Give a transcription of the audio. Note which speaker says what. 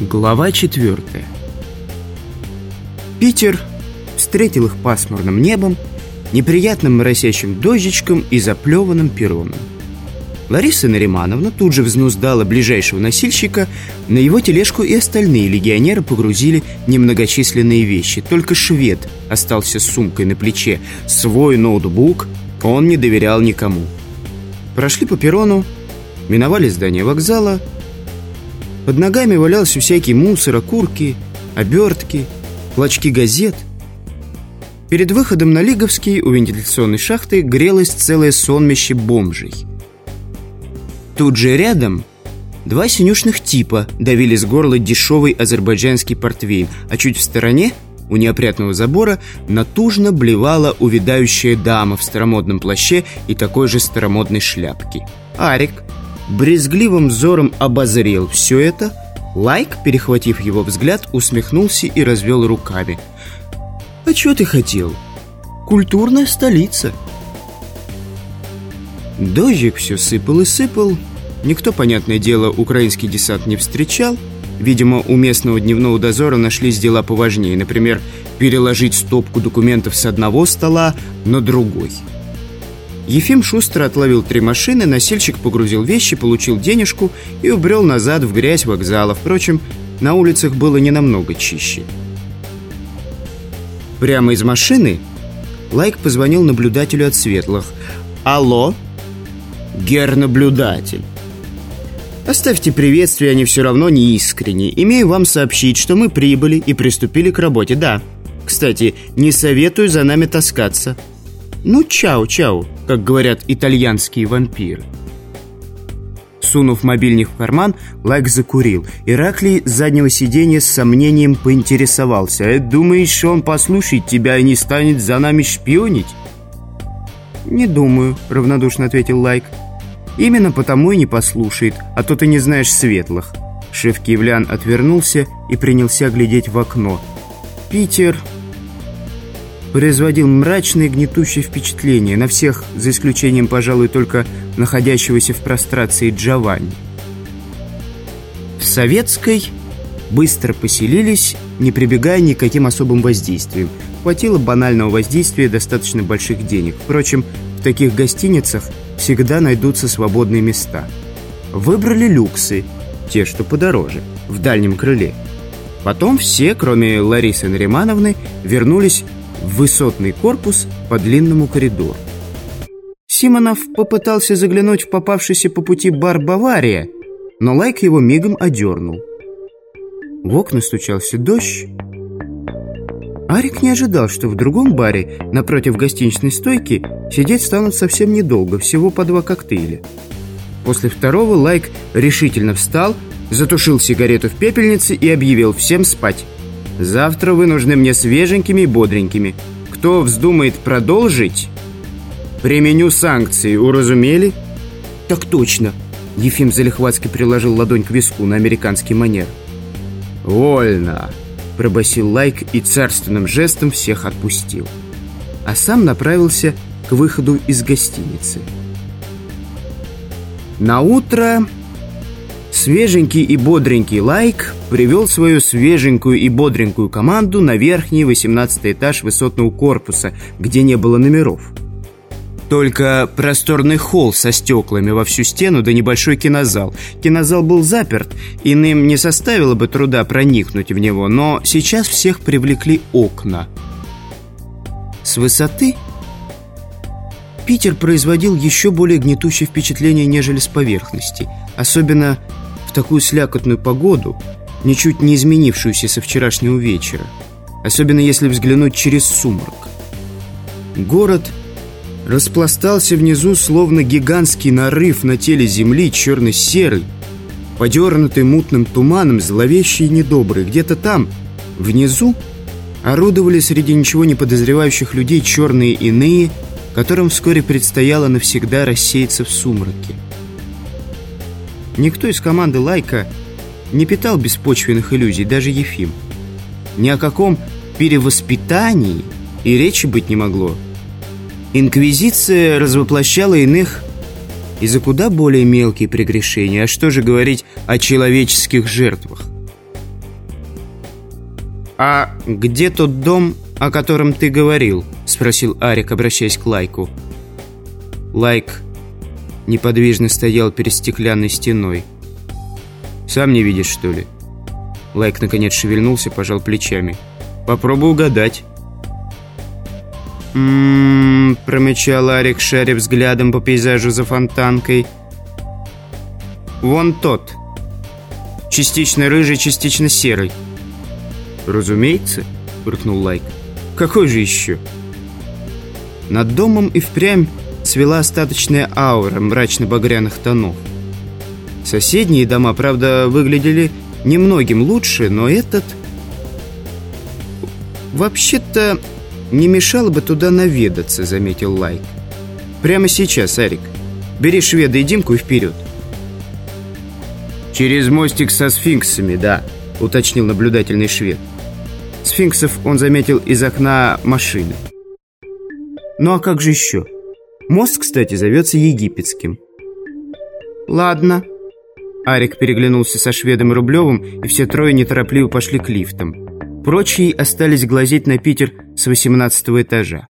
Speaker 1: Глава четвертая Питер встретил их пасмурным небом, неприятным моросящим дождичком и заплеванным перроном. Лариса Наримановна тут же взнуздала ближайшего носильщика, на его тележку и остальные легионеры погрузили немногочисленные вещи. Только швед остался с сумкой на плече. Свой ноутбук он не доверял никому. Прошли по перрону, миновали здание вокзала – под ногами валялся всякий мусор, окурки, обертки, клочки газет. Перед выходом на Лиговский у вентиляционной шахты грелось целое сонмище бомжей. Тут же рядом два синюшных типа давили с горла дешевый азербайджанский портвейн, а чуть в стороне у неопрятного забора натужно блевала увядающая дама в старомодном плаще и такой же старомодной шляпке. Арик брезгливым взором обозрел все это, Лайк, перехватив его взгляд, усмехнулся и развел руками. «А что ты хотел? Культурная столица!» Дождик все сыпал и сыпал. Никто, понятное дело, украинский десант не встречал. Видимо, у местного дневного дозора нашлись дела поважнее. Например, переложить стопку документов с одного стола на другой – Ефим шустро отловил три машины, носильщик погрузил вещи, получил денежку и убрел назад в грязь вокзала. Впрочем, на улицах было не намного чище. Прямо из машины Лайк позвонил наблюдателю от Светлых. «Алло?» «Гер-наблюдатель». Оставьте приветствие, они все равно не искренни. Имею вам сообщить, что мы прибыли и приступили к работе. Да. Кстати, не советую за нами таскаться. Ну, чао-чао, как говорят итальянские вампиры. Сунув мобильник в карман, Лайк закурил. Ираклий с заднего сиденья с сомнением поинтересовался. «Э, «Думаешь, он послушает тебя и не станет за нами шпионить?» «Не думаю», — равнодушно ответил Лайк. «Именно потому и не послушает, а то ты не знаешь светлых». Шеф Киевлян отвернулся и принялся глядеть в окно. «Питер производил мрачное гнетущее впечатление на всех, за исключением, пожалуй, только находящегося в прострации Джованни. В Советской быстро поселились, не прибегая никаким особым воздействием. Хватило банального воздействия достаточно больших денег. Впрочем, в таких гостиницах всегда найдутся свободные места. Выбрали люксы, те, что подороже, в дальнем крыле. Потом все, кроме Ларисы Наримановны, вернулись в высотный корпус по длинному коридору. Симонов попытался заглянуть в попавшийся по пути бар «Бавария», но Лайк его мигом одернул. В окна стучался дождь. Арик не ожидал, что в другом баре, напротив гостиничной стойки, сидеть станут совсем недолго, всего по два коктейля. После второго Лайк решительно встал, затушил сигарету в пепельнице и объявил всем спать. Завтра вы нужны мне свеженькими и бодренькими. Кто вздумает продолжить, применю санкции, уразумели? Так точно. Ефим Залихватский приложил ладонь к виску на американский манер. «Вольно!» – пробасил Лайк и царственным жестом всех отпустил. А сам направился к выходу из гостиницы. На утро Свеженький и бодренький Лайк привел свою свеженькую и бодренькую команду на верхний 18 этаж высотного корпуса, где не было номеров. Только просторный холл со стеклами во всю стену да небольшой кинозал. Кинозал был заперт, иным не составило бы труда проникнуть в него, но сейчас всех привлекли окна. С высоты Питер производил еще более гнетущее впечатление, нежели с поверхности. Особенно в такую слякотную погоду, ничуть не изменившуюся со вчерашнего вечера, особенно если взглянуть через сумрак. Город распластался внизу, словно гигантский нарыв на теле земли, черно-серый, подернутый мутным туманом, зловещий и недобрый. Где-то там, внизу, орудовали среди ничего не подозревающих людей черные иные, которым вскоре предстояло навсегда рассеяться в сумраке. Никто из команды «Лайка» не питал беспочвенных иллюзий, даже Ефим. Ни о каком перевоспитании и речи быть не могло. Инквизиция развоплощала иных и за куда более мелкие прегрешения. А что же говорить о человеческих жертвах? «А где тот дом, о котором ты говорил?» — спросил Арик, обращаясь к Лайку. Лайк неподвижно стоял перед стеклянной стеной. «Сам не видишь, что ли?» Лайк наконец шевельнулся, пожал плечами. «Попробуй угадать». «М-м-м», промычал Арик, шаря взглядом по пейзажу за Фонтанкой. «Вон тот. Частично рыжий, частично серый». «Разумеется», — фыркнул Лайк. «Какой же еще?» Над домом и впрямь висела остаточная аура мрачно-багряных тонов. Соседние дома, правда, выглядели немногим лучше, но этот... Вообще-то не мешало бы туда наведаться, заметил Лайк. Прямо сейчас, Арик. Бери шведа и Димку и вперед. Через мостик со сфинксами, да, уточнил наблюдательный швед. Сфинксов он заметил из окна машины. Ну а как же еще? Мост, кстати, зовется египетским. Ладно. Арик переглянулся со шведом и Рублевым, и все трое неторопливо пошли к лифтам. Прочие остались глазеть на Питер с 18 этажа.